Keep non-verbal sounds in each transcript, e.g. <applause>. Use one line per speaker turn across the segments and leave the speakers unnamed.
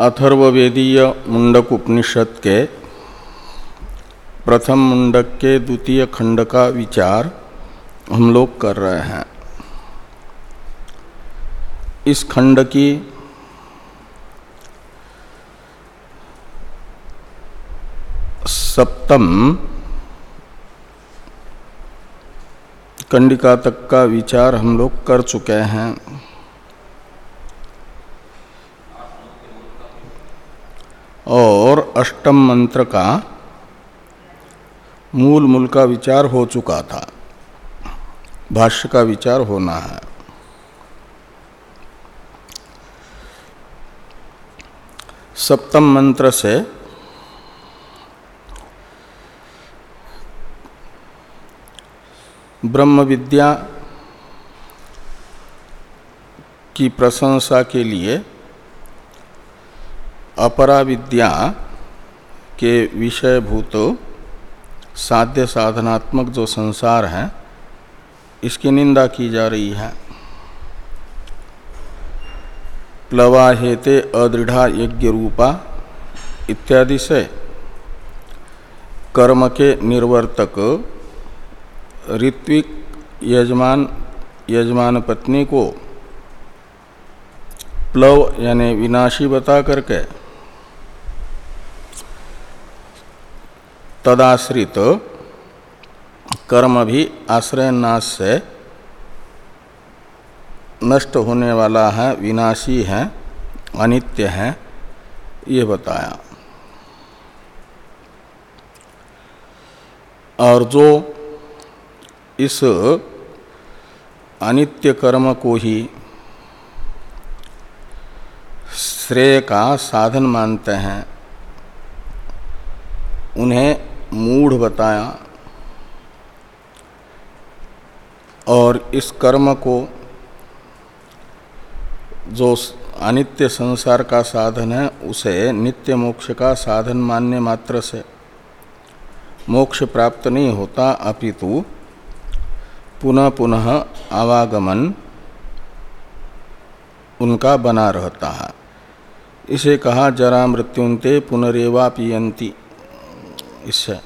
अथर्ववेदीय मुंडक उपनिषद के प्रथम मुंडक के द्वितीय खंड का विचार हम लोग कर रहे हैं। इस खंड की सप्तम कंडिका तक का विचार हम लोग कर चुके हैं। और अष्टम मंत्र का मूल मूल का विचार हो चुका था। भाष्य का विचार होना है। सप्तम मंत्र से ब्रह्म विद्या की प्रशंसा के लिए अपरा विद्या के विषयभूत साध्य साधनात्मक जो संसार है, इसकी निंदा की जा रही है। प्लवाहेते अदृढ़ा यज्ञ रूपा इत्यादि से कर्म के निर्वर्तक ऋत्विक यजमान यजमान पत्नी को प्लव यानी विनाशी बता करके तदाश्रित कर्म भी आश्रय नाश से नष्ट होने वाला है, विनाशी है, अनित्य है, ये बताया। और जो इस अनित्य कर्म को ही श्रेय का साधन मानते हैं, उन्हें मूढ़ बताया और इस कर्म को जो अनित्य संसार का साधन है, उसे नित्य मोक्ष का साधन मान्य मात्र से मोक्ष प्राप्त नहीं होता, अपितु पुनः पुनः आवागमन उनका बना रहता है। इसे कहा, जरा मृत्युंते पुनरेवा पियंती इससे।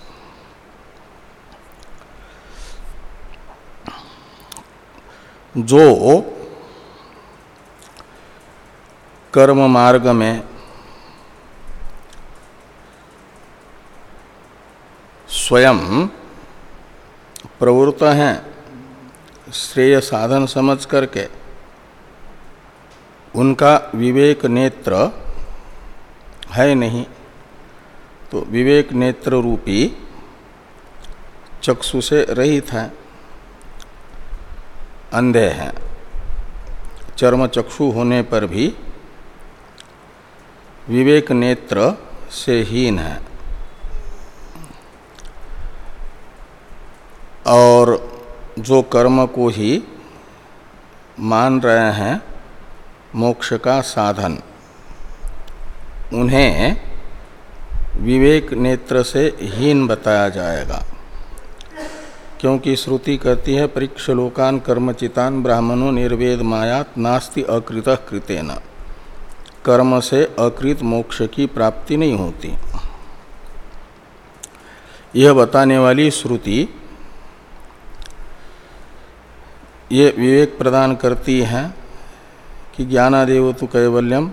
जो कर्म मार्ग में स्वयं प्रवृत्त हैं, श्रेय साधन समझ करके उनका विवेक नेत्र है नहीं। तो विवेक नेत्र रूपी चक्षु से रहित है, अंधे हैं। चर्म चक्षु होने पर भी विवेक नेत्र से हीन है। और जो कर्म को ही मान रहे हैं, मोक्ष का साधन, उन्हें विवेक नेत्र से हीन बताया जाएगा। क्योंकि श्रुति कहती है, परीक्ष लोकान कर्मचितान ब्राह्मणों निर्वेद मायात नास्ति अकृत कृतेन। कर्म से अकृत मोक्ष की प्राप्ति नहीं होती। यह बताने वाली श्रुति ये विवेक प्रदान करती है कि ज्ञानादेव तो कैवल्यम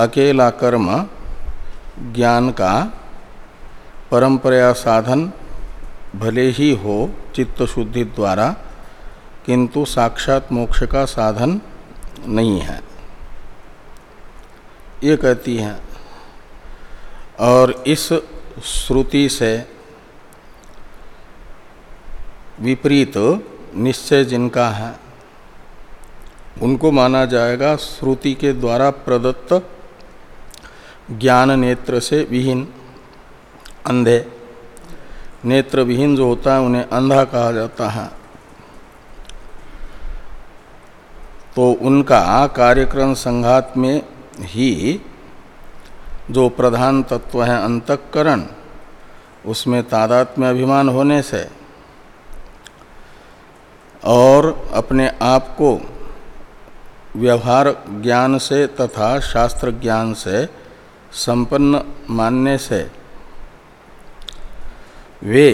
अकेला कर्म ज्ञान का परंपरा साधन भले ही हो चित्त शुद्धि द्वारा, किंतु साक्षात मोक्ष का साधन नहीं है। ये कहती हैं, और इस श्रुति से विपरीत निश्चय जिनका है, उनको माना जाएगा श्रुति के द्वारा प्रदत्त ज्ञान नेत्र से विहीन अंधे। नेत्र विहीन जो होता है, उन्हें अंधा कहा जाता है। तो उनका कार्यक्रम संघात में ही जो प्रधान तत्व है अंतकरण, उसमें तादात्म्य अभिमान होने से और अपने आप को व्यवहार ज्ञान से तथा शास्त्र ज्ञान से संपन्न मानने से वे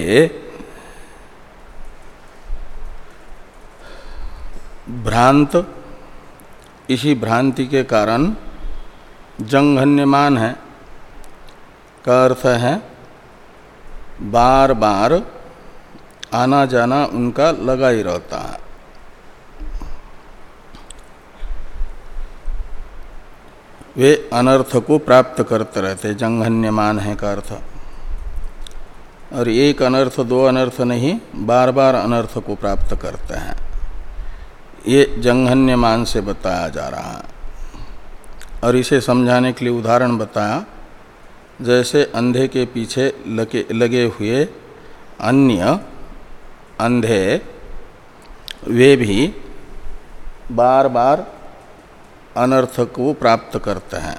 भ्रांत, इसी भ्रांति के कारण जंघन्यमान है। का अर्थ है बार बार आना जाना उनका लगा ही रहता है वे अनर्थ को प्राप्त करते रहते, जंघन्यमान है का अर्थ। और एक अनर्थ, दो अनर्थ नहीं बार बार अनर्थ को प्राप्त करते हैं। ये जंघन्यमान से बताया जा रहा है। और इसे समझाने के लिए उदाहरण बताया, जैसे अंधे के पीछे लगे लगे हुए अन्य, अंधे, वे भी बार बार अनर्थ को प्राप्त करते हैं।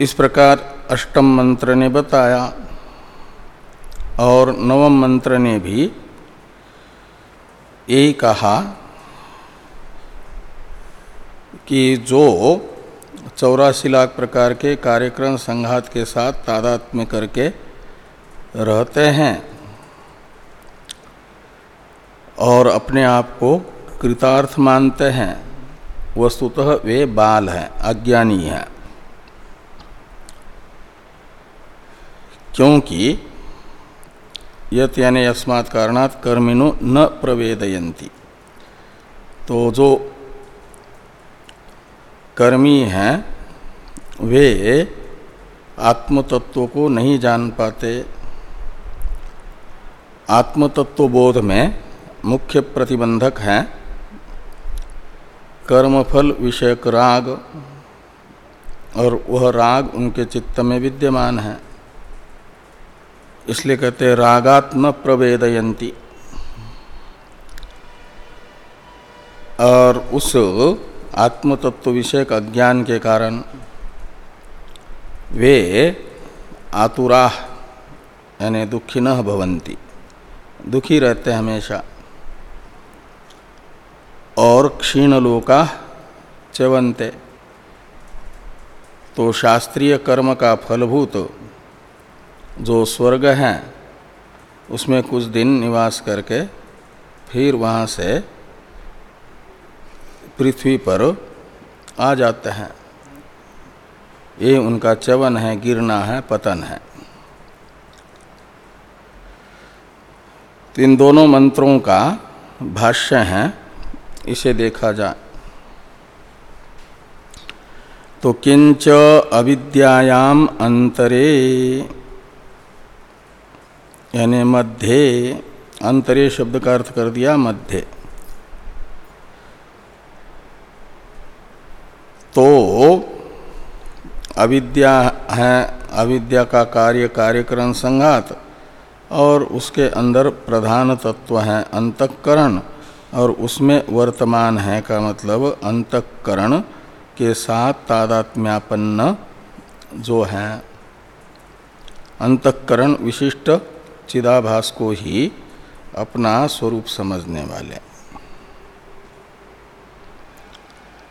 इस प्रकार अष्टम मंत्र ने बताया और नवम मंत्र ने भी यही कहा कि जो चौरासी लाख प्रकार के कार्यक्रम संघात के साथ तादात्म्य करके रहते हैं और अपने आप को कृतार्थ मानते हैं, वस्तुतः वे बाल हैं, अज्ञानी हैं। क्योंकि यत यानी अस्मात् कारणात कर्मिनो न प्रवेदयंती तो जो कर्मी हैं, वे आत्मतत्व को नहीं जान पाते। आत्मतत्व बोध में मुख्य प्रतिबंधक हैं कर्मफल विषयक राग, और वह राग उनके चित्त में विद्यमान है। इसलिए कहते हैं, रागात्म प्रवेदयंती। और उस आत्मतत्व विषयक अज्ञान के कारण वे आतुराह यानी दुखी न भवंती, दुखी रहते हमेशा। और क्षीण लोका चवंते तो शास्त्रीय कर्म का फलभूत जो स्वर्ग है, उसमें कुछ दिन निवास करके फिर वहाँ से पृथ्वी पर आ जाते हैं। ये उनका चवन है, गिरना है, पतन है। तो इन दोनों मंत्रों का भाष्य है इसे देखा जाए। तो किंच अविद्यायाम अंतरे, यानी मध्य, अंतरे शब्द का अर्थ कर दिया मध्य। तो अविद्या है, अविद्या का कार्य कार्यकरण संघात और उसके अंदर प्रधान तत्व है, अंतकरण। और उसमें वर्तमान है का मतलब अंतकरण के साथ तादात्म्यापन्न जो है। अंतकरण विशिष्ट चिदाभास को ही अपना स्वरूप समझने वाले।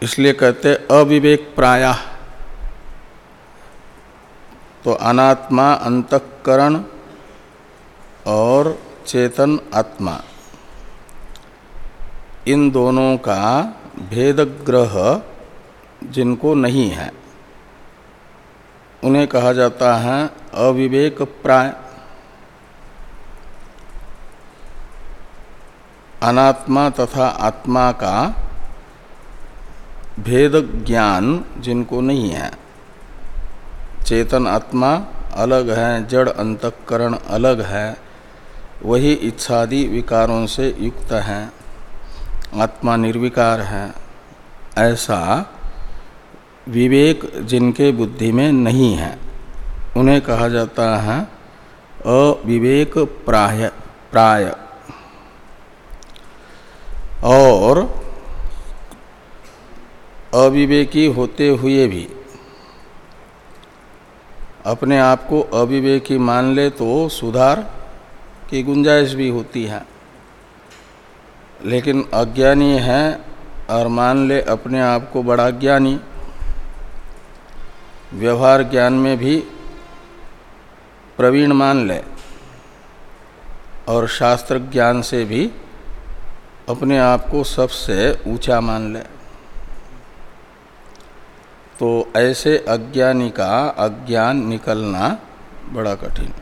इसलिए कहते अविवेक प्राय। तो अनात्मा, अंतकरण और चेतन आत्मा। इन दोनों का भेद ग्रह जिनको नहीं है। उन्हें कहा जाता है अविवेक प्राय। अनात्मा तथा आत्मा का भेद ज्ञान जिनको नहीं है। चेतन आत्मा अलग है, जड़ अंतकरण अलग है, वही इच्छादि विकारों से युक्त है। आत्मा निर्विकार है। ऐसा विवेक जिनके बुद्धि में नहीं है, उन्हें कहा जाता है अविवेक प्राय प्राय। और अविवेकी होते हुए भी, अपने आप को अविवेकी मान ले तो सुधार की गुंजाइश भी होती है। लेकिन अज्ञानी है और मान ले अपने आप को बड़ा ज्ञानी। व्यवहार ज्ञान में भी प्रवीण मान ले और शास्त्र ज्ञान से भी अपने आप को सबसे ऊँचा मान ले। तो ऐसे अज्ञानी का अज्ञान निकलना बड़ा कठिन।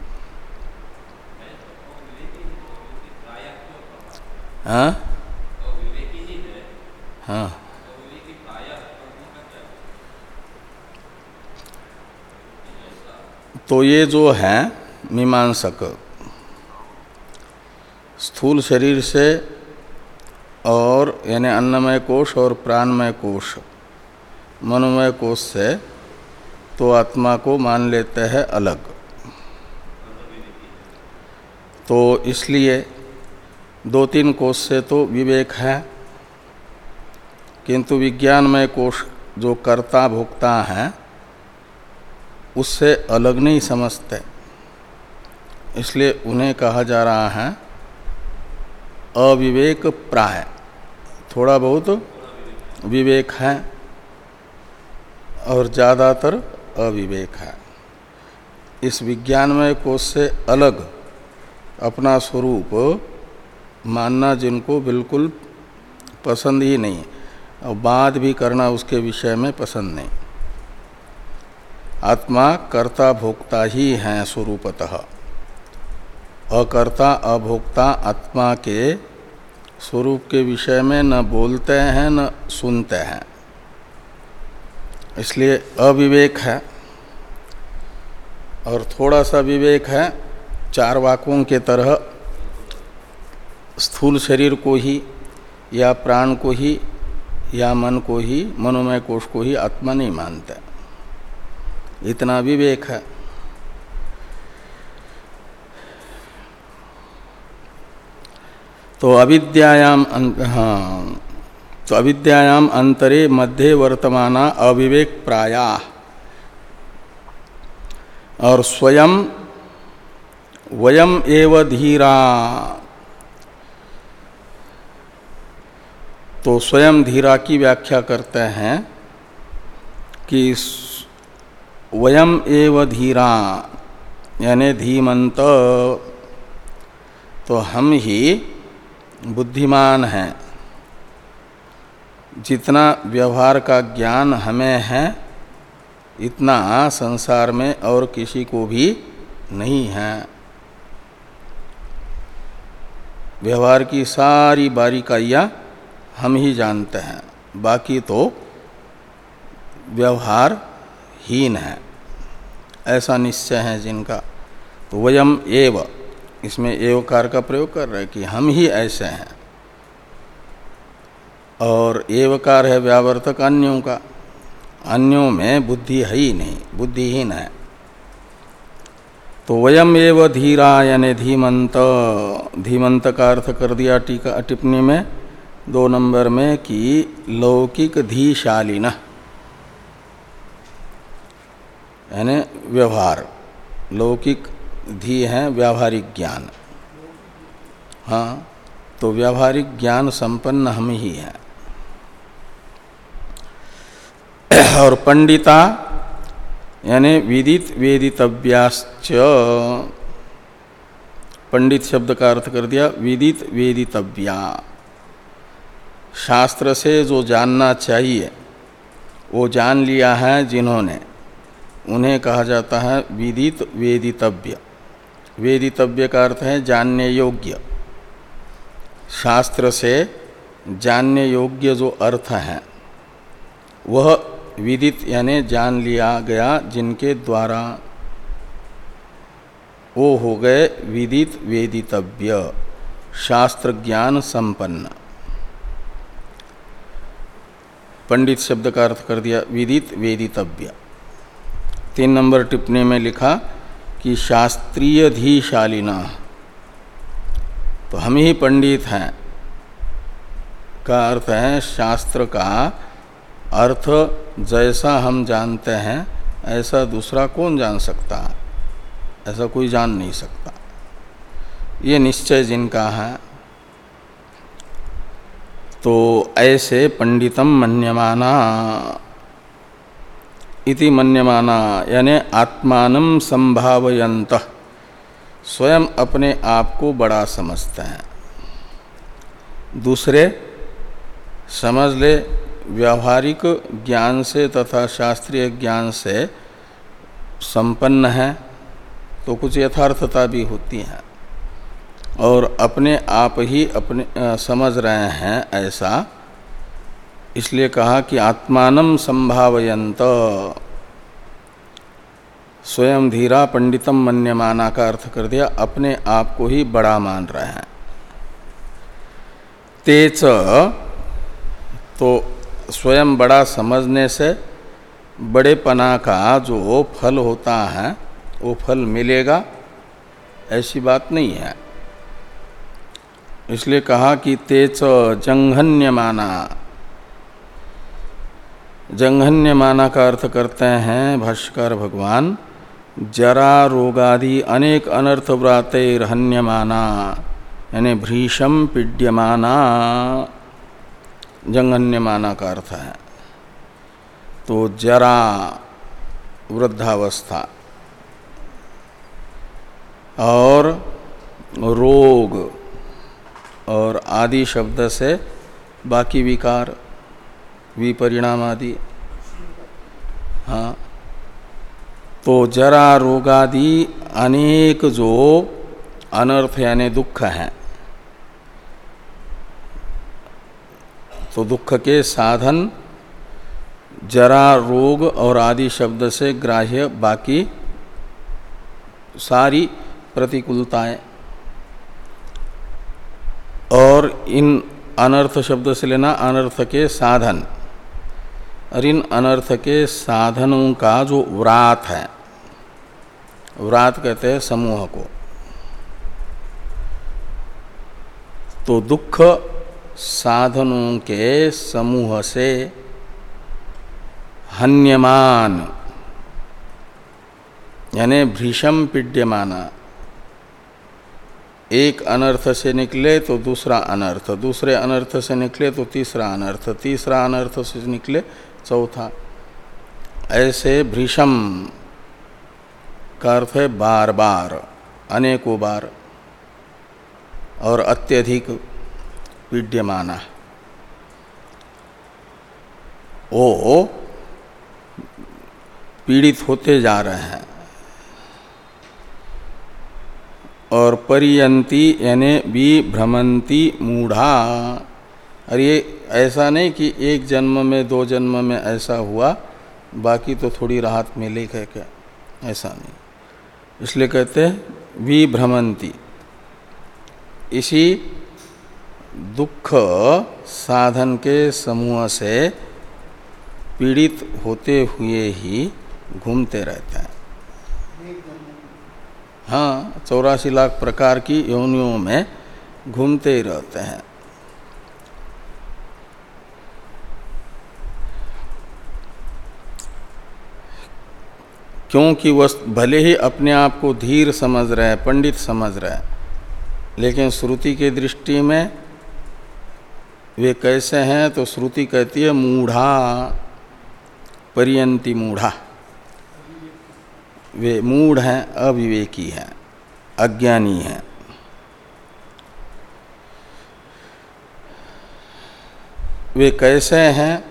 हाँ? हाँ। तो ये जो है, मीमांसक, स्थूल शरीर से और यानी अन्नमय कोष और प्राणमय कोष, मनोमय कोष से तो आत्मा को मान लेते हैं अलग। तो इसलिए दो तीन कोष से तो विवेक है। किंतु विज्ञानमय कोष जो कर्ता भोक्ता है, उससे अलग नहीं समझते। इसलिए उन्हें कहा जा रहा है, अविवेक प्राय। थोड़ा बहुत विवेक है और ज़्यादातर अविवेक है। इस विज्ञानमय कोष से अलग अपना स्वरूप मानना जिनको बिल्कुल पसंद ही नहीं। और बात भी करना उसके विषय में पसंद नहीं। आत्मा कर्ता भोक्ता ही है स्वरूपतः। अकर्ता, अभोक्ता आत्मा के स्वरूप के विषय में न बोलते हैं, न सुनते हैं। इसलिए अविवेक है। और थोड़ा सा विवेक है, चार वाकों के तरह, स्थूल शरीर को ही या प्राण को ही या मन को ही, मनोमय कोष को ही आत्मा नहीं मानते। इतना विवेक है। तो अविद्यायाम हाँ तो अविद्यायाम अंतरे मध्य वर्तमान अविवेक प्राया। और स्वयं, वयम एव धीरा। तो स्वयं धीरा की व्याख्या करते हैं कि वयम एव धीरा, यानी धीमंत। तो हम ही बुद्धिमान हैं। जितना व्यवहार का ज्ञान हमें है, इतना संसार में और किसी को भी नहीं है। व्यवहार की सारी बारीकाइयाँ हम ही जानते हैं। बाकी तो व्यवहार हीन है। ऐसा निश्चय है जिनका। तो वयम एव। इसमें एवकार का प्रयोग कर रहे हैं कि हम ही ऐसे हैं। और एवकार है व्यावर्तक अन्यों का। अन्यों में बुद्धि है ही नहीं। बुद्धिहीन है। तो वयम एव धीरा यानी धीमंत। धीमंत का अर्थ कर दिया टीका टिप्पणी में। दो नंबर में कि लौकिक धीशालीन। यानी व्यवहार। लौकिक धी है व्यावहारिक ज्ञान। हाँ तो व्यावहारिक ज्ञान संपन्न हम ही हैं। और पंडिता, यानी विदित वेदितव्याश्च, पंडित शब्द का अर्थ कर दिया, विदित वेदितव्या। शास्त्र से जो जानना चाहिए, वो जान लिया है जिन्होंने। उन्हें कहा जाता है विदित वेदितव्य। वेदितव्य का अर्थ है जानने योग्य। शास्त्र से जानने योग्य जो अर्थ है, वह विदित यानी जान लिया गया जिनके द्वारा वो हो गए विदित वेदितव्य। शास्त्र ज्ञान संपन्न। पंडित शब्द का अर्थ कर दिया, विदित वेदितव्य। तीन नंबर टिप्पणी में लिखा कि शास्त्रीय धीशालिना तो हम ही पंडित हैं। का अर्थ है, शास्त्र का अर्थ जैसा हम जानते हैं, ऐसा दूसरा कौन जान सकता? ऐसा कोई जान नहीं सकता। ये निश्चय जिनका है तो ऐसे पंडितम मन्यमाना। इति मन्यमाना, यानी आत्मान संभावयंत स्वयं अपने आप को बड़ा समझते हैं। दूसरे, समझ ले व्यावहारिक ज्ञान से तथा शास्त्रीय ज्ञान से संपन्न है तो कुछ यथार्थता भी होती है। और अपने आप ही अपने समझ रहे हैं ऐसा। इसलिए कहा कि आत्मान संभावयंत स्वयं धीरा पंडितम मन्यमाना का अर्थ कर दिया, अपने आप को ही बड़ा मान रहे हैं। तेज तो स्वयं बड़ा समझने से बड़े पना का जो फल होता है, वो फल मिलेगा, ऐसी बात नहीं है। इसलिए कहा कि तेच जंघन्य माना जंघन्य माना का अर्थ करते हैं, भाष्कर भगवान, जरा रोगादि अनेक अनर्थ व्रातरहन्यमाना, यानी भ्रीषम पीड्यमाना। जंगन्यमाना का अर्थ है। तो जरा वृद्धावस्था। और रोग। और आदि शब्द से बाकी विकार, विपरिणाम आदि। हाँ। तो जरा रोगादि अनेक जो अनर्थ यानी दुख हैं। तो दुख के साधन जरा रोग और आदि शब्द से ग्राह्य बाकी सारी प्रतिकूलताएँ। और इन अनर्थ शब्द से लेना अनर्थ के साधन। और इन अनर्थ के साधनों का जो व्रात है, व्रात कहते हैं समूह को। तो दुख साधनों के समूह से हन्यमान, यानी भीषम पीड्यमाना एक अनर्थ से निकले तो दूसरा अनर्थ, दूसरे अनर्थ से निकले तो तीसरा अनर्थ तीसरा अनर्थ से निकले चौथा। ऐसे भ्रीषम का अर्थ है बार बार, अनेकों बार, और अत्यधिक पीड्यमाना वो पीड़ित होते जा रहे हैं। और परियंती यानी भी भ्रमंती मूढ़ा ये ऐसा नहीं कि एक जन्म में, दो जन्म में ऐसा हुआ, बाकी तो थोड़ी राहत मिले कह क्या? ऐसा नहीं। इसलिए कहते हैं विभ्रमंती इसी दुख साधन के समूह से पीड़ित होते हुए ही घूमते रहते हैं। हाँ चौरासी लाख प्रकार की योनियों में घूमते ही रहते हैं। क्योंकि वह भले ही अपने आप को धीर समझ रहे हैं, पंडित समझ रहे हैं, लेकिन श्रुति के दृष्टि में वे कैसे हैं तो श्रुति कहती है, मूढ़ा, परियंती मूढ़ा। वे मूढ़ हैं, अविवेकी हैं, अज्ञानी हैं। वे कैसे हैं?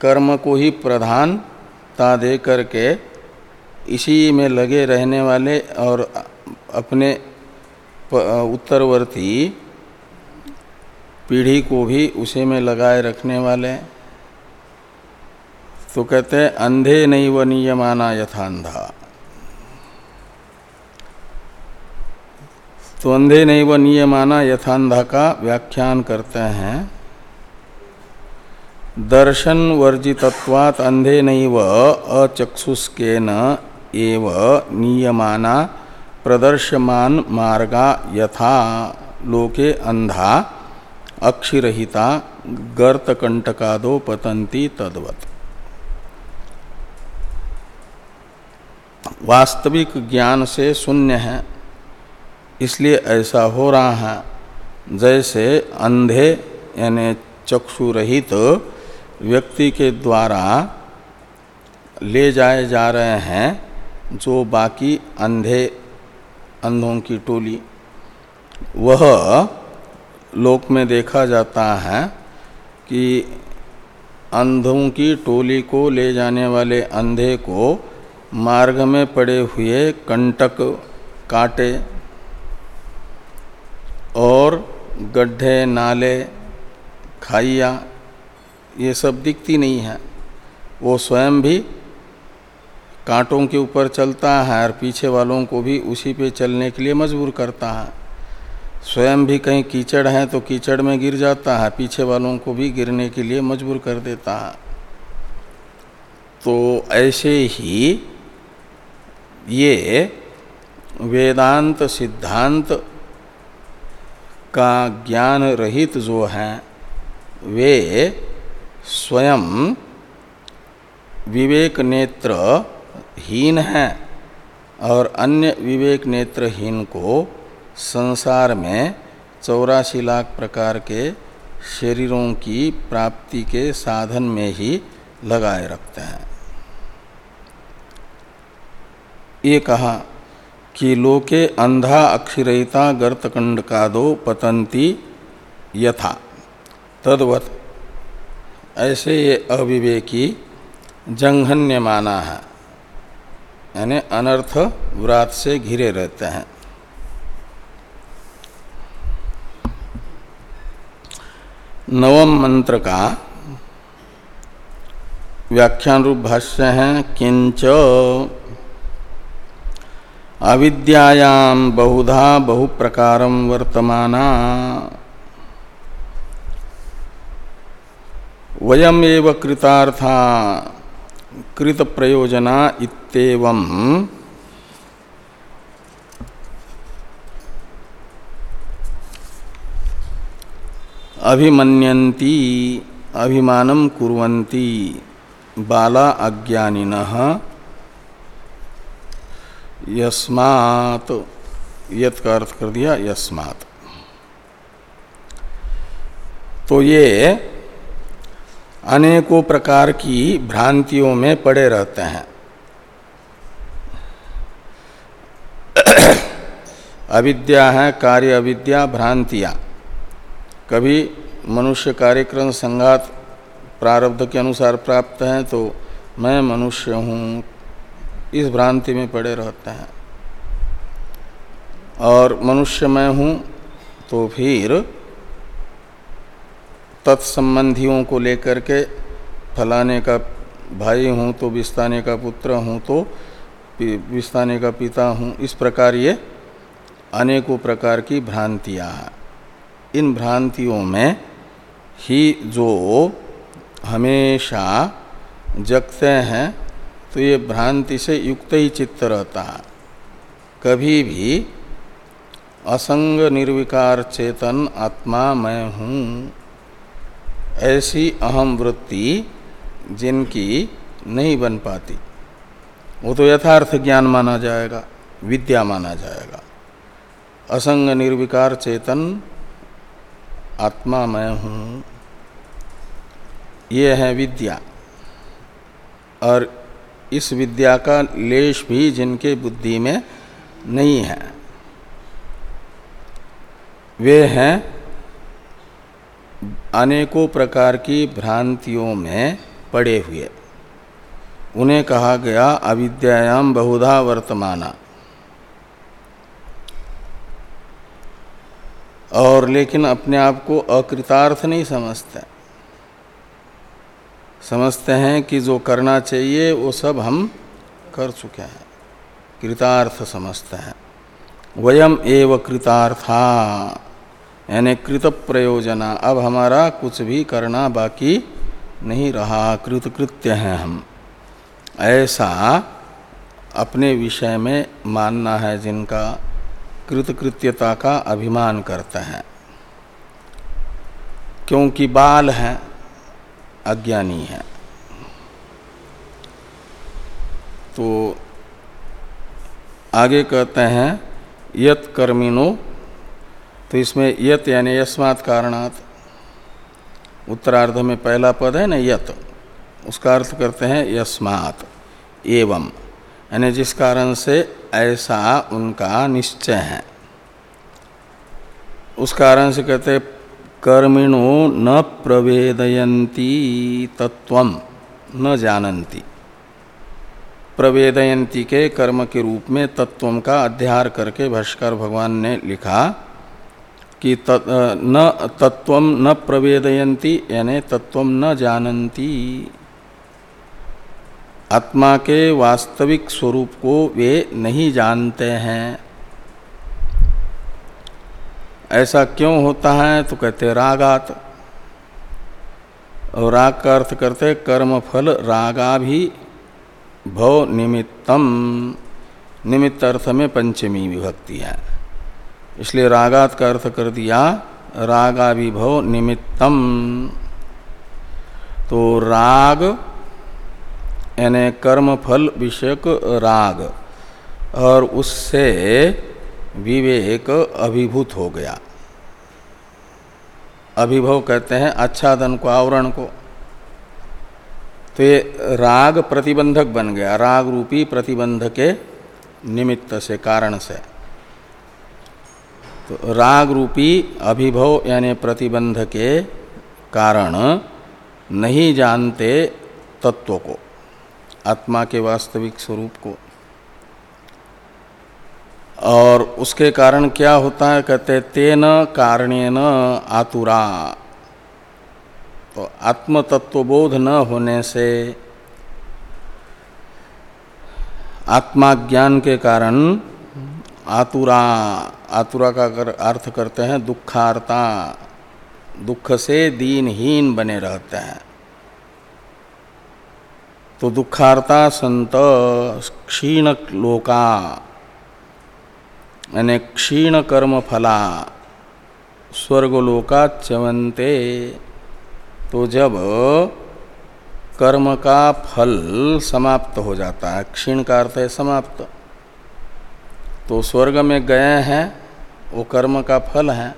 कर्म को ही प्रधानता दे करके इसी में लगे रहने वाले और अपने उत्तरवर्ती पीढ़ी को भी उसी में लगाए रखने वाले तो कहते हैं, अंधे नहीं व नियमाना यथांधा। तो अंधे नहीं व नियमाना यथांधा का व्याख्यान करते हैं। दर्शन वर्जितत्वात अंधे नैव अचक्षुष्केन एव नियमाना प्रदर्शमान मार्गा यथा लोके अंधा, अक्षिरहिता, गर्तकंटकादो पतंती तद्वत। वास्तविक ज्ञान से शून्य है, इसलिए ऐसा हो रहा है, जैसे अंधे यानी चक्षु रहित व्यक्ति के द्वारा ले जाए जा रहे हैं जो बाकी अंधे, अंधों की टोली। वह लोक में देखा जाता है कि अंधों की टोली को ले जाने वाले अंधे को मार्ग में पड़े हुए कंटक काटे और गड्ढे, नाले, खाइया, ये सब दिखती नहीं है। वो स्वयं भी कांटों के ऊपर चलता है और पीछे वालों को भी उसी पे चलने के लिए मजबूर करता है। स्वयं भी कहीं कीचड़ है तो कीचड़ में गिर जाता है, पीछे वालों को भी गिरने के लिए मजबूर कर देता है। तो ऐसे ही ये वेदांत सिद्धांत का ज्ञान रहित जो हैं, वे स्वयं विवेक नेत्र हीन हैं और अन्य विवेक नेत्रहीन को संसार में चौरासी लाख प्रकार के शरीरों की प्राप्ति के साधन में ही लगाए रखते हैं। ये कहा कि लोके अंधा अक्षिरयिता गर्तकंड कादो पतंती यथा। तद्वत ऐसे ये अविवेकी जंघन्य माना है। यानी अनर्थ व्रात से घिरे रहते हैं। नवम मंत्र का व्याख्यान रूप भाष्य है किंच अविद्यायाम बहुधा बहुप्रकार वर्तमाना। वयम एव कृतार्था कृत प्रयोजना इतम अभिमन्यन्ति अभिमानम कुर्वन्ति बाला अज्ञानिन। यस्मात्। यत का अर्थ कर दिया, यस्मात्। तो ये अनेकों प्रकार की भ्रांतियों में पड़े रहते हैं। अविद्या है, कार्य अविद्या, भ्रांतियाँ। कभी मनुष्य कार्यक्रम संघात प्रारब्ध के अनुसार प्राप्त हैं तो मैं मनुष्य हूँ इस भ्रांति में पड़े रहते हैं। और मनुष्य मैं हूँ तो फिर तत्संबंधियों को लेकर के फलाने का भाई हूँ तो बिस्ताने का पुत्र हूँ तो बिस्ताने का पिता हूँ। इस प्रकार ये अनेकों प्रकार की भ्रांतियाँ हैं। इन भ्रांतियों में ही जो हमेशा जगते हैं तो ये भ्रांति से युक्त ही चित्त रहता है। कभी भी असंग निर्विकार चेतन आत्मा मैं हूँ, ऐसी अहम वृत्ति जिनकी नहीं बन पाती। वो तो यथार्थ ज्ञान माना जाएगा, विद्या माना जाएगा। असंग निर्विकार चेतन आत्मा मैं हूँ। ये है विद्या। और इस विद्या का लेश भी जिनके बुद्धि में नहीं है। वे हैं अनेकों प्रकार की भ्रांतियों में पड़े हुए। उन्हें कहा गया अविद्यायाम बहुधा वर्तमाना। और लेकिन अपने आप को अकृतार्थ नहीं समझते। समझते हैं कि जो करना चाहिए, वो सब हम कर चुके हैं। कृतार्थ समझते हैं। वयम एव कृतार्था, यानी कृत प्रयोजना अब हमारा कुछ भी करना बाकी नहीं रहा। कृतकृत्य हैं हम। ऐसा अपने विषय में मानना है जिनका कृतकृत्यता का अभिमान करते हैं। क्योंकि बाल है अज्ञानी है। तो आगे कहते हैं, यत कर्मिनो तो इसमें यत यानी यस्मात् कारणात्, उत्तरार्ध में पहला पद है ना यत, उसका अर्थ करते हैं यस्मात्, एवं, यानी जिस कारण से ऐसा उनका निश्चय है। उस कारण से कहते कर्मिणो न प्रवेदयंती तत्व न जानती प्रवेदयंती के कर्म के रूप में तत्व का अध्यार करके भाष्कर भगवान ने लिखा कि न तत्व न प्रवेदयंती यानी तत्व न जानती आत्मा के वास्तविक स्वरूप को वे नहीं जानते हैं। ऐसा क्यों होता है? तो कहते, रागात। और राग का अर्थ करते कर्म फल रागा भी भव निमित्तम निमित्त अर्थ में पंचमी विभक्ति है। इसलिए रागात का अर्थ कर दिया रागाभिभव निमित्तम तो राग, यानी कर्म फल विषयक राग, और उससे विवेक अभिभूत हो गया। अभिभव कहते हैं आच्छादन को, आवरण को। तो ये राग प्रतिबंधक बन गया, राग रूपी प्रतिबंध के निमित्त से, कारण से। तो राग रूपी अभिभव यानी प्रतिबंध के कारण नहीं जानते तत्व को, आत्मा के वास्तविक स्वरूप को। और उसके कारण क्या होता है? कहते तेन कारणेन आतुरा। तो आत्म तत्वबोध न होने से आत्मा ज्ञान के कारण आतुरा। आतुरा का कर, अर्थ करते हैं दुखार्ता। दुख से दीनहीन बने रहते हैं। तो दुखार्ता संत क्षीण लोका यानी क्षीण कर्म फला स्वर्गलोका च्यवंते तो जब कर्म का फल समाप्त हो जाता है, क्षीण का अर्थ है समाप्त तो स्वर्ग में गए हैं, वो कर्म का फल है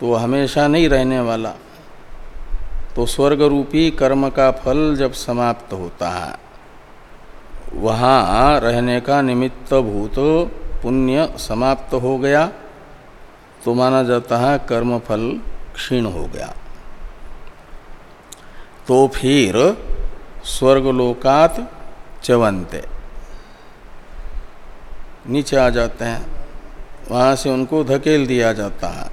तो हमेशा नहीं रहने वाला। तो स्वर्ग रूपी कर्म का फल जब समाप्त होता है, वहाँ रहने का निमित्त भूत पुण्य समाप्त हो गया तो माना जाता है कर्म फल क्षीण हो गया। तो फिर स्वर्गलोकात चवंते नीचे आ जाते हैं। वहाँ से उनको धकेल दिया जाता है।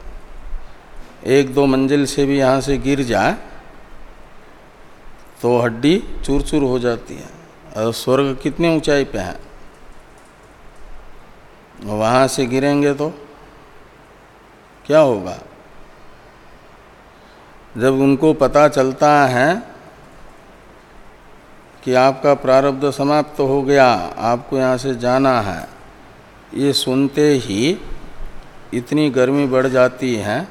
एक दो मंजिल से भी यहाँ से गिर जाए तो हड्डी चूर चूर हो जाती है। और स्वर्ग कितनी ऊंचाई पे है? वहाँ से गिरेंगे तो क्या होगा? जब उनको पता चलता है कि आपका प्रारब्ध समाप्त हो गया, आपको यहाँ से जाना है, ये सुनते ही इतनी गर्मी बढ़ जाती है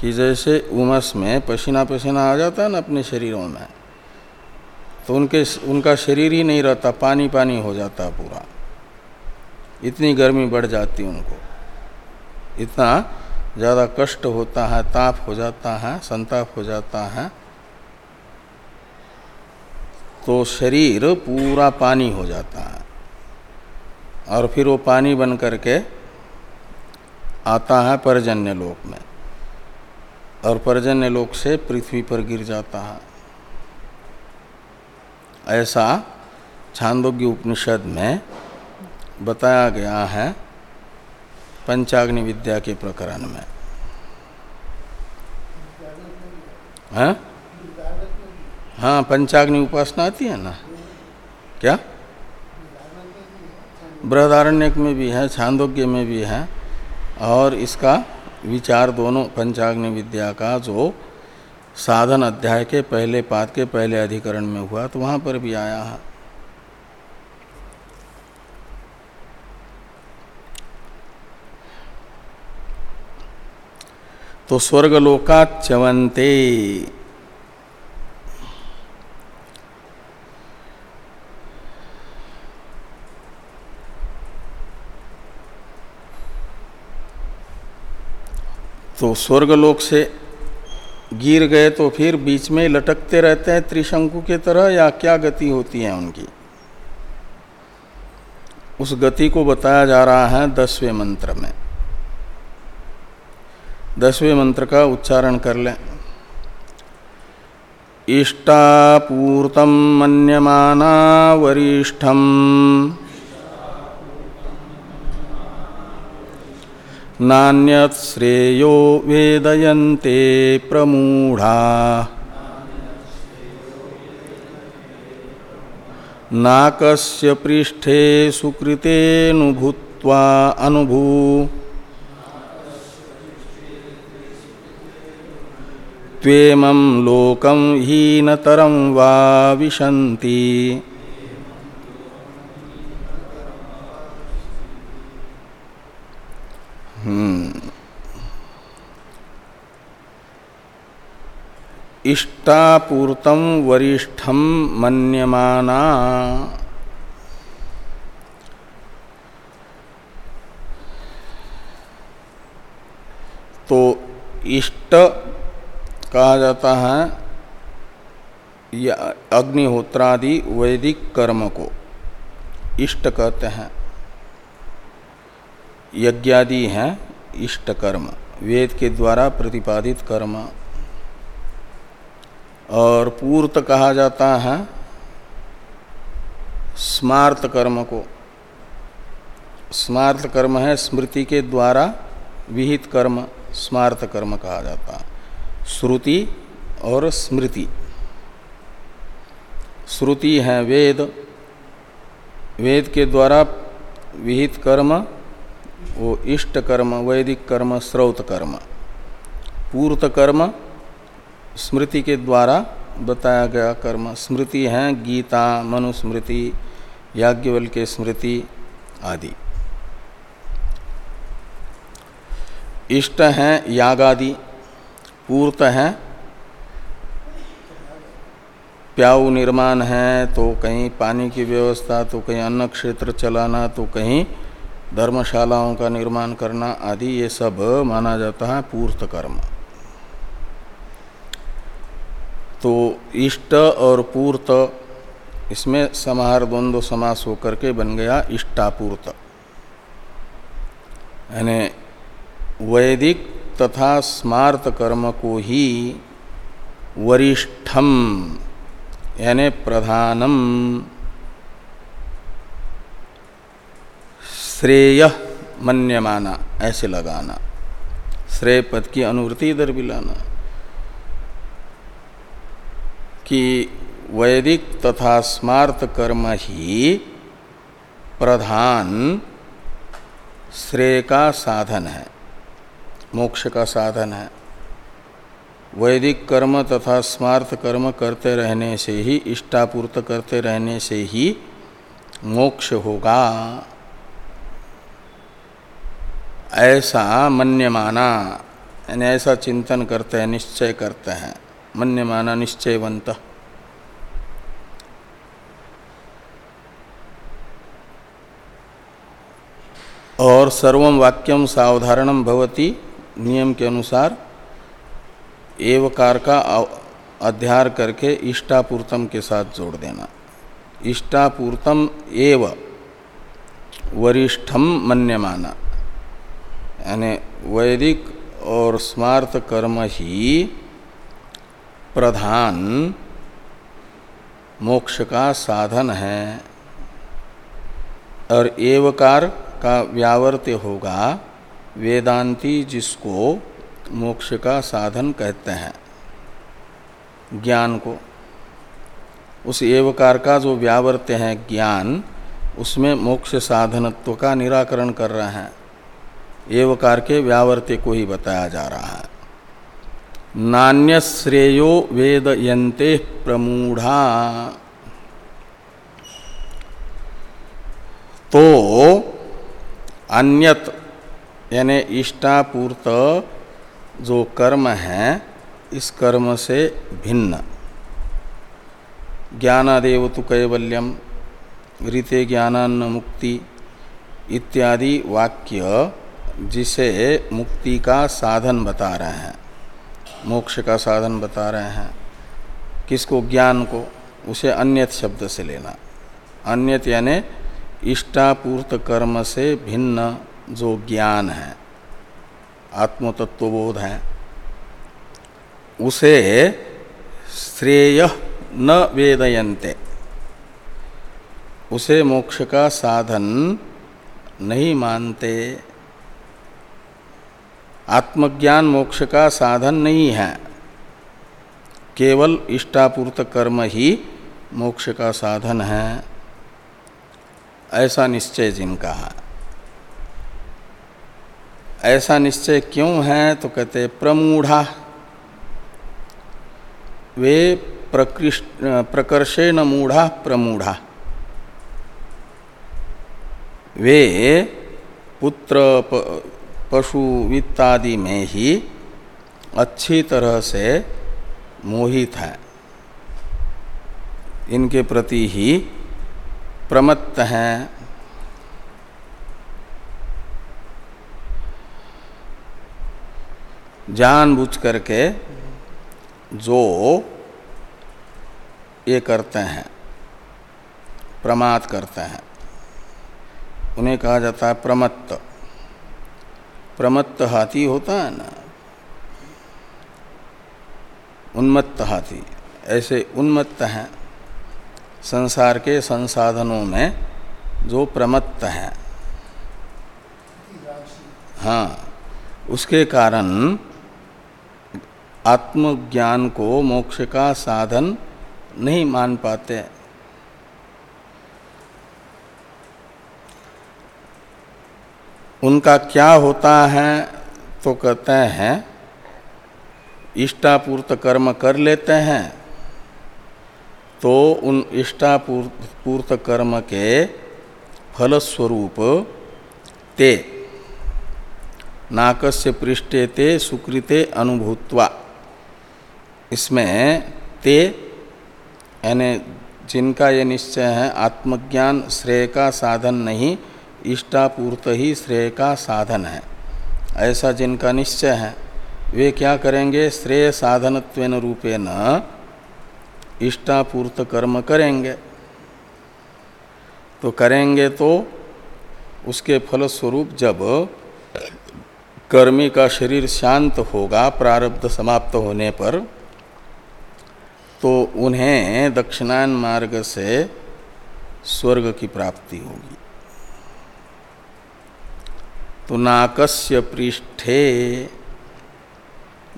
कि जैसे उमस में पसीना पसीना आ जाता है ना अपने शरीरों में तो उनके उनका शरीर ही नहीं रहता, पानी पानी हो जाता पूरा। इतनी गर्मी बढ़ जाती उनको। इतना ज़्यादा कष्ट होता है, ताप हो जाता है, संताप हो जाता है। तो शरीर पूरा पानी हो जाता है। और फिर वो पानी बन करके आता है परजन्य लोक में। और परजन्य लोक से पृथ्वी पर गिर जाता है। ऐसा छांदोग्य उपनिषद में बताया गया है पंचाग्नि विद्या के प्रकरण में। हाँ? हाँ पंचाग्नि उपासना आती है ना? क्या? बृहदारण्यक में भी है, छांदोग्य में भी है, और इसका विचार दोनों पंचाग्नि विद्या का जो साधन अध्याय के पहले पाद के पहले अधिकरण में हुआ तो वहाँ पर भी आया है। तो स्वर्गलोका चवंते तो स्वर्गलोक से गिर गए तो फिर बीच में लटकते रहते हैं त्रिशंकु के तरह, या क्या गति होती है उनकी? उस गति को बताया जा रहा है दसवें मंत्र में। दसवें मंत्र का उच्चारण कर लें। इष्टापूर्तम मन्यमाना वरिष्ठम नान्यत वेदयन्ते प्रमूढ़ा। नाकस्य पृष्ठे सुकृतेनुभूत्वा अनुभू। त्वेमं लोकं हीनतरं वा विशन्ति। इष्टापूर्तम वरिष्ठम मन्यमाना। तो इष्ट कहा जाता है, या अग्निहोत्रादि वैदिक कर्म को इष्ट कहते हैं। यज्ञादि हैं इष्ट कर्म, वेद के द्वारा प्रतिपादित कर्म। और पूर्त कहा जाता है, स्मार्त कर्म को। स्मार्त कर्म है, स्मृति के द्वारा विहित कर्म, स्मार्त कर्म कहा जाता है। श्रुति और स्मृति। श्रुति है वेद। वेद के द्वारा विहित कर्म, वो इष्ट कर्म, वैदिक कर्म स्रोत कर्म। पूर्त कर्म, स्मृति के द्वारा बताया गया कर्म। स्मृति हैं गीता, मनुस्मृति याज्ञवल के स्मृति आदि। इष्ट हैं यागादि। पूर्त हैं। प्याऊ निर्माण है तो कहीं पानी की व्यवस्था तो कहीं अन्न क्षेत्र चलाना तो कहीं धर्मशालाओं का निर्माण करना आदि, ये सब माना जाता है पूर्त कर्म। तो इष्ट और पूर्त, इसमें समाहार द्वंद्व समास होकर के बन गया इष्टापूर्त। यानी वैदिक तथा स्मार्त कर्म को ही वरिष्ठम, यानी प्रधानम। श्रेय मन्यमाना, ऐसे लगाना। श्रेय पद की अनुवृत्ति इधर भी लाना। कि वैदिक तथा स्मार्त कर्म ही प्रधान, श्रेय का साधन है। मोक्ष का साधन है। वैदिक कर्म तथा स्मार्थ कर्म करते रहने से ही, इष्टापूर्त करते रहने से ही मोक्ष होगा। ऐसा मन्यमाना, यानी ऐसा चिंतन करते हैं, निश्चय करते हैं। मन्यमाना निश्चयवंत। और सर्व वाक्यम सावधारणम भवती। नियम के अनुसार एवकार का अध्यार करके इष्टापूर्तम के साथ जोड़ देना। इष्टापूर्तम एव वरिष्ठम मन्यमाना। यानी वैदिक और स्मार्त कर्म ही प्रधान मोक्ष का साधन है। और एवकार का व्यावर्त्य होगा वेदांती जिसको मोक्ष का साधन कहते हैं, ज्ञान को, उस एवकार का जो व्यावर्त्य है ज्ञान, उसमें मोक्ष साधनत्व का निराकरण कर रहे हैं। एवकार के व्यावर्त्य को ही बताया जा रहा है। नान्य श्रेयो वेद यंते प्रमूढ़ा। तो अन्यत यानी इष्टापूर्त जो कर्म है, इस कर्म से भिन्न। ज्ञानादेव तो कैवल्यम रीते ज्ञानान्न मुक्ति इत्यादि वाक्य जिसे मुक्ति का साधन बता रहे हैं, मोक्ष का साधन बता रहे हैं। किसको? ज्ञान को, उसे अन्यत शब्द से लेना। अन्यत यानी इष्टापूर्त कर्म से भिन्न। जो ज्ञान है, आत्मतत्वबोध है, उसे श्रेय न वेदयंते उसे मोक्ष का साधन नहीं मानते। आत्मज्ञान मोक्ष का साधन नहीं है। केवल इष्टापूर्त कर्म ही मोक्ष का साधन है। ऐसा निश्चय जिनका है। ऐसा निश्चय क्यों है? तो कहते प्रमूढ़ा। वे प्रकर्षेण मूढ़ा, प्रमूढ़ा। वे पुत्र पशु वित्तादि में ही अच्छी तरह से मोहित है। इनके प्रति ही प्रमत्त हैं। जानबूझ करके जो ये करते हैं, प्रमाद करते हैं। उन्हें कहा जाता है प्रमत्त। प्रमत्त हाथी होता है ना? उन्मत्त हाथी। ऐसे उन्मत्त हैं। संसार के संसाधनों में जो प्रमत्त हैं। हाँ उसके कारण आत्मज्ञान को मोक्ष का साधन नहीं मान पाते। उनका क्या होता है तो कहते हैं, इष्टापूर्त कर्म कर लेते हैं तो उन इष्टापूर्त कर्म के फलस्वरूप ते नाकस्य पृष्ठे ते सुकृते अनुभूत्वा। इसमें ते, यानी जिनका ये निश्चय है, आत्मज्ञान श्रेय का साधन नहीं, इष्टापूर्त ही श्रेय का साधन है। ऐसा जिनका निश्चय है, वे क्या करेंगे? श्रेय साधनत्वेन रूपे न इष्टापूर्त कर्म करेंगे। तो करेंगे तो उसके फलस्वरूप जब कर्मी का शरीर शांत होगा, प्रारब्ध समाप्त होने पर तो उन्हें दक्षिणायन मार्ग से स्वर्ग की प्राप्ति होगी। तो नाकस्य पृष्ठे,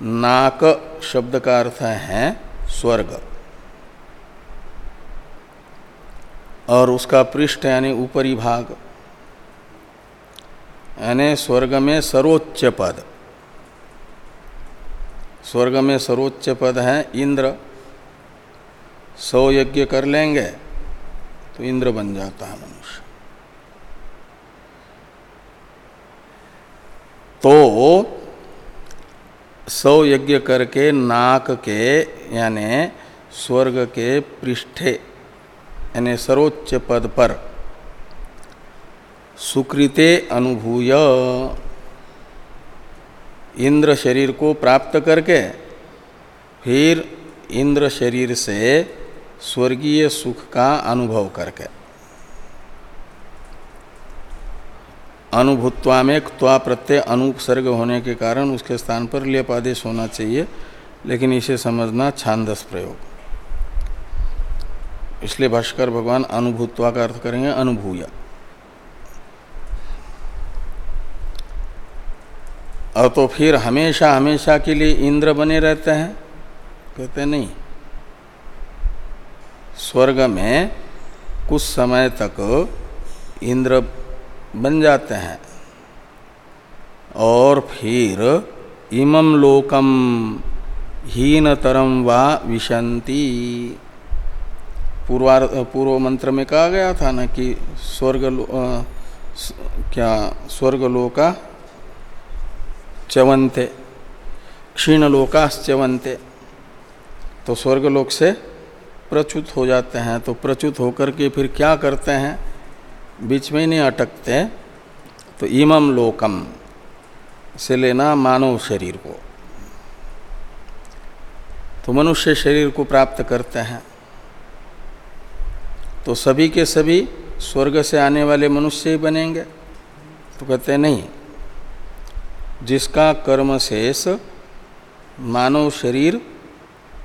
नाक शब्द का अर्थ है स्वर्ग। और उसका पृष्ठ यानी ऊपरी भाग, यानी स्वर्ग में सर्वोच्च पद। स्वर्ग में सर्वोच्च पद है इंद्र। सौ यज्ञ कर लेंगे तो इंद्र बन जाता है मनुष्य। तो सौ यज्ञ करके नाक के, यानि स्वर्ग के पृष्ठे, यानी सर्वोच्च पद पर सुकृते अनुभूय। इंद्र शरीर को प्राप्त करके फिर इंद्र शरीर से स्वर्गीय सुख का अनुभव करके। अनुभुत्वा में क्वा प्रत्यय अनुपसर्ग होने के कारण उसके स्थान पर लेप आदेश होना चाहिए, लेकिन इसे समझना छांदस प्रयोग। इसलिए भाष्कर भगवान अनुभूत्वा का अर्थ करेंगे अनुभूय। और तो फिर हमेशा हमेशा के लिए इंद्र बने रहते हैं। कहते नहीं। स्वर्ग में कुछ समय तक इंद्र बन जाते हैं। और फिर इमम लोकम हीनतरम वा विशंति पूर्वार, पूर्व मंत्र में कहा गया था ना कि स्वर्ग क्या स्वर्गलोका चवंते क्षीण लोकाश्चवंते तो स्वर्गलोक से प्रच्युत हो जाते हैं तो प्रचुत होकर के फिर क्या करते हैं? बीच में नहीं अटकते। तो इमम लोकम से लेना मानव शरीर को। तो मनुष्य शरीर को प्राप्त करते हैं। तो सभी के सभी स्वर्ग से आने वाले मनुष्य ही बनेंगे। तो कहते नहीं। जिसका कर्म शेष मानव शरीर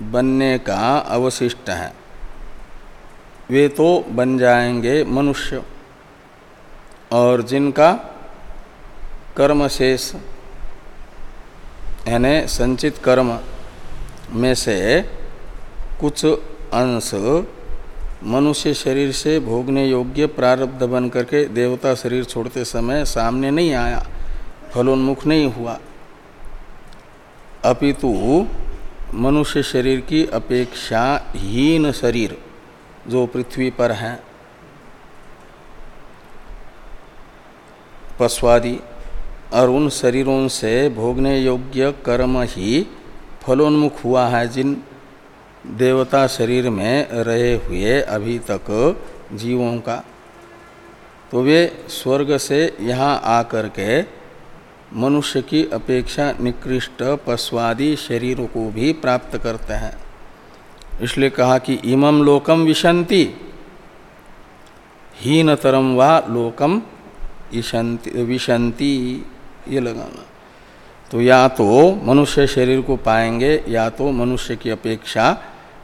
बनने का अवशिष्ट है। वे तो बन जाएँगे मनुष्य और जिनका कर्म शेष यानी संचित कर्म में से कुछ अंश मनुष्य शरीर से भोगने योग्य प्रारब्ध बन करके देवता शरीर छोड़ते समय सामने नहीं आया, फलोन्मुख नहीं हुआ। अपितु मनुष्य शरीर की अपेक्षा हीन शरीर जो पृथ्वी पर है पशुआदि और उन शरीरों से भोगने योग्य कर्म ही फलोन्मुख हुआ है, जिन देवता शरीर में रहे हुए अभी तक जीवों का। तो वे स्वर्ग से यहाँ आकर के मनुष्य की अपेक्षा निकृष्ट पशुआदि शरीरों को भी प्राप्त करते हैं। इसलिए कहा कि इमम लोकम विशंति हीनतरम व लोकम ईशंति विशंति ये लगाना। तो या तो मनुष्य शरीर को पाएँगे, या तो मनुष्य की अपेक्षा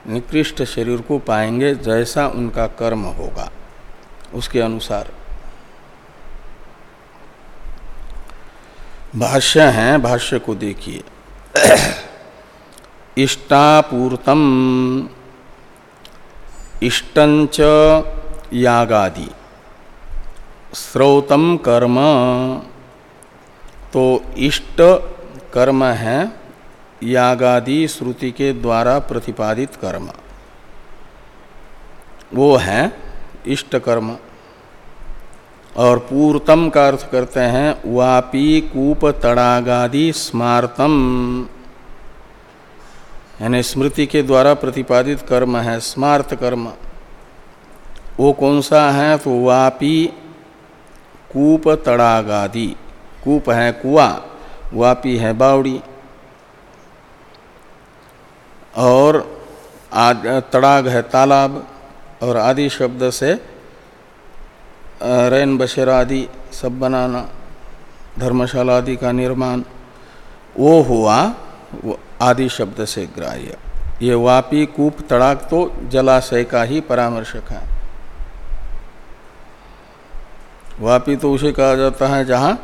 निकृष्ट शरीर को पाएँगे, जैसा उनका कर्म होगा। उसके अनुसार। भाष्य है, भाष्य को देखिए। <coughs> इष्टापूर्तम इष्टंच यागादि। श्रौतम कर्म। तो इष्ट कर्म है, यागादि श्रुति के द्वारा प्रतिपादित कर्म। वो है इष्ट कर्म। और पूर्तम का अर्थ करते हैं, वापी कूप तड़ागादि स्मार्तम। यानी स्मृति के द्वारा प्रतिपादित कर्म है, स्मार्त कर्म। वो कौन सा है? तो वापी कूप तड़ागादि। कूप है कुआ, वापी है बावड़ी। और तड़ाग है तालाब, और आदि शब्द से रैन बशेरा आदि सब बनाना, धर्मशाला आदि का निर्माण, वो हुआ आदि शब्द से ग्राह्य। ये वापी कूप तड़ाक तो जलाशय का ही परामर्शक है। वापी तो उसे कहा जाता है जहाँ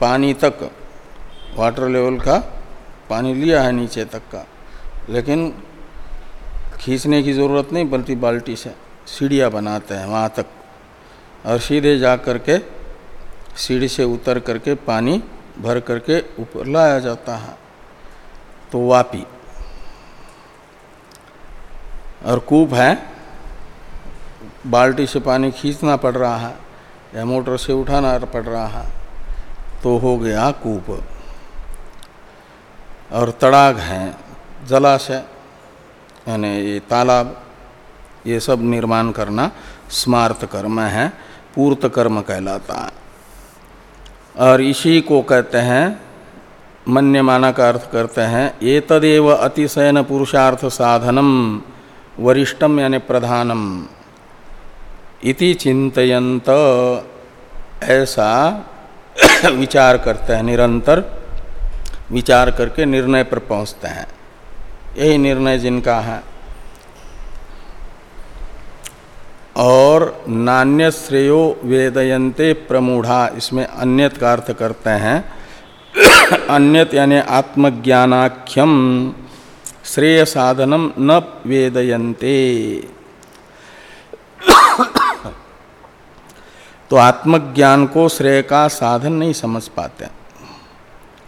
पानी तक वाटर लेवल का पानी लिया है नीचे तक का। लेकिन खींचने की ज़रूरत नहीं, बल्कि बाल्टी से सीढ़ियाँ बनाते हैं, वहाँ तक और सीधे जा कर के सीढ़ी से उतर करके पानी भर करके ऊपर लाया जाता है। तो वापी। और कूप है, बाल्टी से पानी खींचना पड़ रहा है या मोटर से उठाना पड़ रहा है तो हो गया कूप। और तड़ाग है, जलाशय, यानी ये तालाब, ये सब निर्माण करना स्मार्त कर्म है। पूर्त कर्म कहलाता है। और इसी को कहते हैं, मन्यमाना का अर्थ करते हैं ये तदेव अतिशयन पुरुषार्थ साधनम, वरिष्ठम यानी प्रधानम। इति चिंतयंत ऐसा <coughs> विचार करते हैं निरंतर, विचार करके निर्णय पर पहुँचते हैं। यही निर्णय जिनका है। और नान्य श्रेयो वेदयंते प्रमूढ़ा। इसमें अन्यत का अर्थ करते हैं। अन्यत यानी आत्मज्ञानाख्यम श्रेय साधनम न वेदयंते तो आत्मज्ञान को श्रेय का साधन नहीं समझ पाते,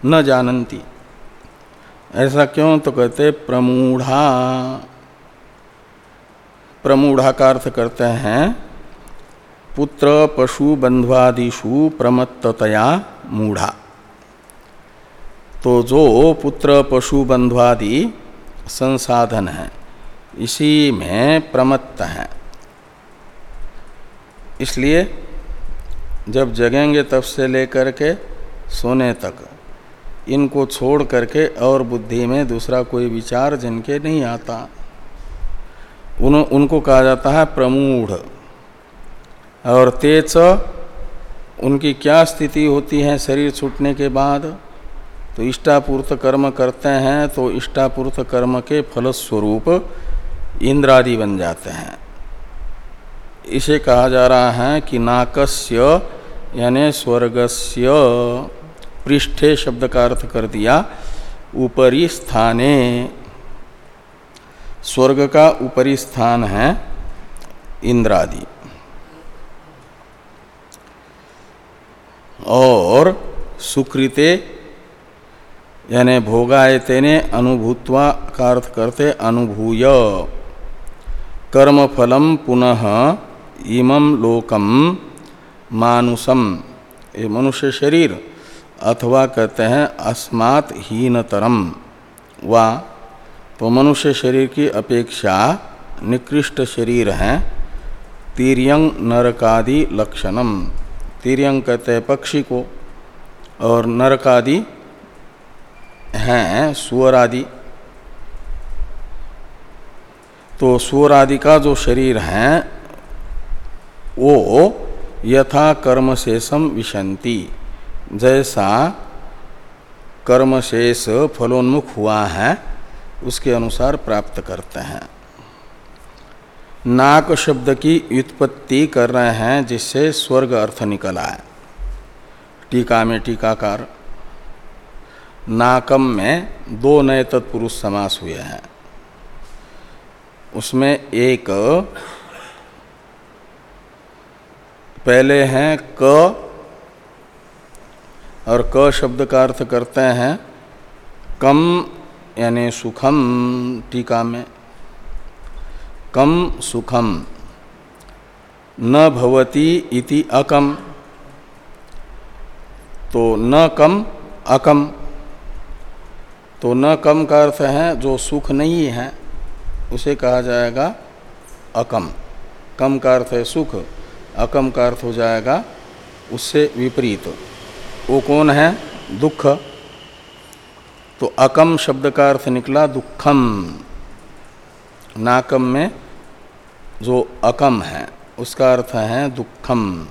न जानती। ऐसा क्यों? तो कहते प्रमूढ़ा। प्रमूढ़ा का अर्थ करते हैं। पुत्र पशु बंध्वादिशु प्रमत्तया मूढ़ा। तो जो पुत्र पशु बंध्वादि संसाधन है, इसी में प्रमत्त है। इसलिए जब जगेंगे तब से लेकर के सोने तक, इनको छोड़ करके और बुद्धि में दूसरा कोई विचार जिनके नहीं आता। उन, उनको कहा जाता है प्रमूढ़। और तेज उनकी क्या स्थिति होती है शरीर छूटने के बाद? तो इष्टापूर्त कर्म करते हैं तो इष्टापूर्त कर्म के फलस्वरूप इंद्रादि बन जाते हैं। इसे कहा जा रहा है कि नाकस्य यानी स्वर्गस्य पृष्ठे शब्द का अर्थ कर दिया ऊपरी स्थाने। स्वर्ग का ऊपरी स्थान है इंद्रादि। और सुकृते, यानी भोगायतेने अनुभूतवा का अर्थ करते अनुभूय। कर्मफलम पुनः इमं लोकम मानुषम ये मनुष्य शरीर अथवा कहते हैं अस्मात् हीनतरम वा मनुष्य शरीर की अपेक्षा निकृष्ट शरीर हैं। तीर्यंग नरकादि लक्षणम तीर्यंग कहते हैं पक्षी को। और नरकादि हैं सुअर आदि तो सुअर आदि का जो शरीर है, वो यथा कर्म शेषम विशंति जैसा कर्मशेष फलोन्मुख हुआ है उसके अनुसार प्राप्त करते हैं। नाक शब्द की व्युत्पत्ति कर रहे हैं, जिससे स्वर्ग अर्थ निकला है। टीका में टीकाकार, नाकम में दो नए तत्पुरुष समास हुए हैं। उसमें एक, पहले हैं क, और क शब्द का अर्थ करते हैं, कम यानी सुखम टीका में, कम सुखम, न भवती इति अकम तो न कम अकम तो न कम का अर्थ है जो सुख नहीं है, उसे कहा जाएगा अकम। कम का अर्थ है सुख, अकम का अर्थ हो जाएगा उससे विपरीत। वो कौन है? दुख। तो अकम शब्द का अर्थ निकला दुखम। नाकम में जो अकम है, उसका अर्थ है दुखम।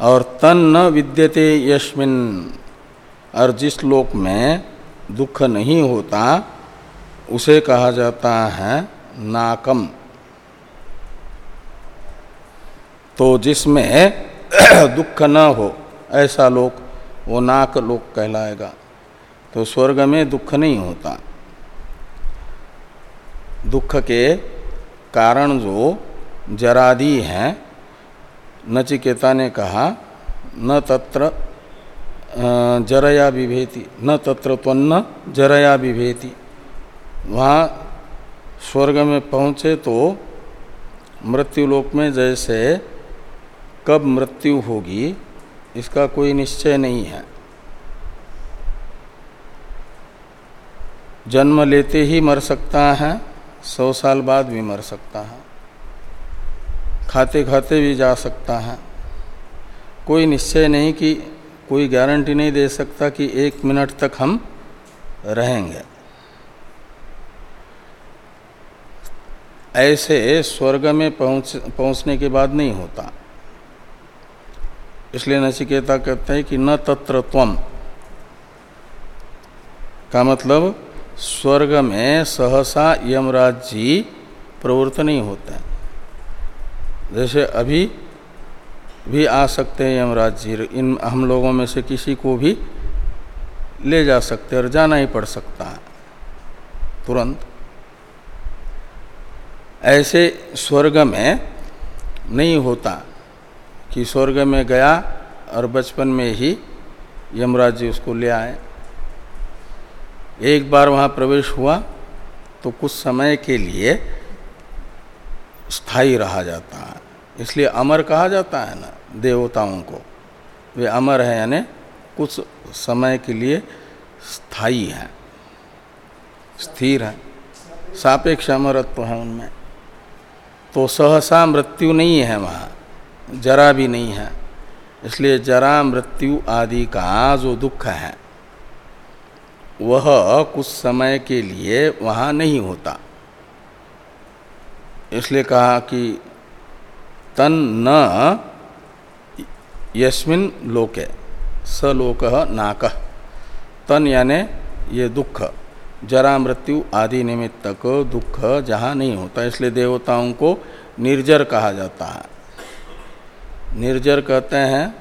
और तन न विद्यते यस्मिन। और जिस लोक में दुख नहीं होता, उसे कहा जाता है नाकम। तो जिसमें <clears throat> दुख न हो, ऐसा लोक, वो नाक लोक कहलाएगा। तो स्वर्ग में दुख नहीं होता। दुख के कारण जो जरादि हैं, नचिकेता ने कहा, न तत्र जरया विभेति, न तत्र त्वन्न जरया विभेति। वहाँ स्वर्ग में पहुँचे तो मृत्युलोक में जैसे कब मृत्यु होगी, इसका कोई निश्चय नहीं है। जन्म लेते ही मर सकता है, सौ साल बाद भी मर सकता है। खाते खाते भी जा सकता है। कोई निश्चय नहीं कि, कोई गारंटी नहीं दे सकता कि एक मिनट तक हम रहेंगे। ऐसे स्वर्ग में पहुँच, पहुँचने के बाद नहीं होता। इसलिए नचिकेता कहते हैं कि न तत्र का मतलब स्वर्ग में सहसा यमराज जी प्रवृत्त नहीं होते हैं। जैसे अभी भी आ सकते हैं यमराज जी इन हम लोगों में से किसी को भी ले जा सकते और जाना ही पड़ सकता है। तुरंत। ऐसे स्वर्ग में नहीं होता कि स्वर्ग में गया और बचपन में ही यमराज जी उसको ले आए। एक बार वहाँ प्रवेश हुआ तो कुछ समय के लिए स्थायी रहा जाता है। इसलिए अमर कहा जाता है ना, देवताओं को। वे अमर हैं, यानी कुछ समय के लिए स्थायी है। स्थिर है। सापेक्ष अमरत्व है उनमें। तो सहसा मृत्यु नहीं है वहाँ। जरा भी नहीं है। इसलिए जरा मृत्यु आदि का जो दुख है वह कुछ समय के लिए वहाँ नहीं होता। इसलिए कहा कि तन न यस्मिन लोके लोक नाक। तन यानि ये दुख, जरा मृत्यु आदि निमित्तक दुख जहाँ नहीं होता। इसलिए देवताओं को निर्जर कहा जाता है। निर्जर कहते हैं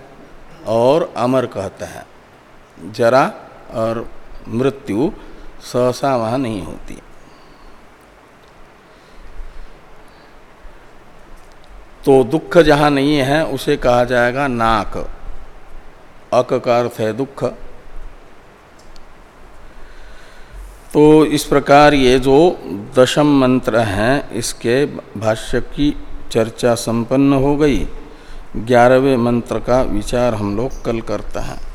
और अमर कहते हैं। जरा और मृत्यु सहसा वहाँ नहीं होती। तो दुख जहाँ नहीं है, उसे कहा जाएगा नाक। अक का अर्थ है दुख। तो इस प्रकार ये जो दशम मंत्र हैं, इसके भाष्य की चर्चा संपन्न हो गई। ग्यारहवें मंत्र का विचार हम लोग कल करते हैं।